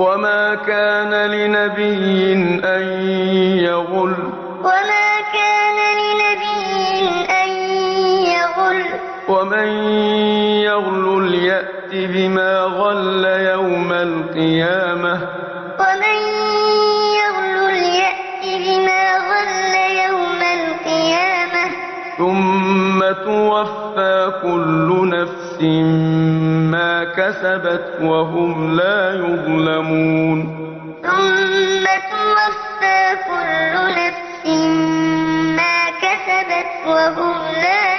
وما كان لنبي أن يغل وما كان لنبي أن يغل ومن يغل يأت بما غل يوم القيامة ومن يغل يأت بما غل يوم القيامة ثم توفى كل نفس كسبت وهم لا يظلمون. ثم توفى كل نفس ما كسبت وهم لا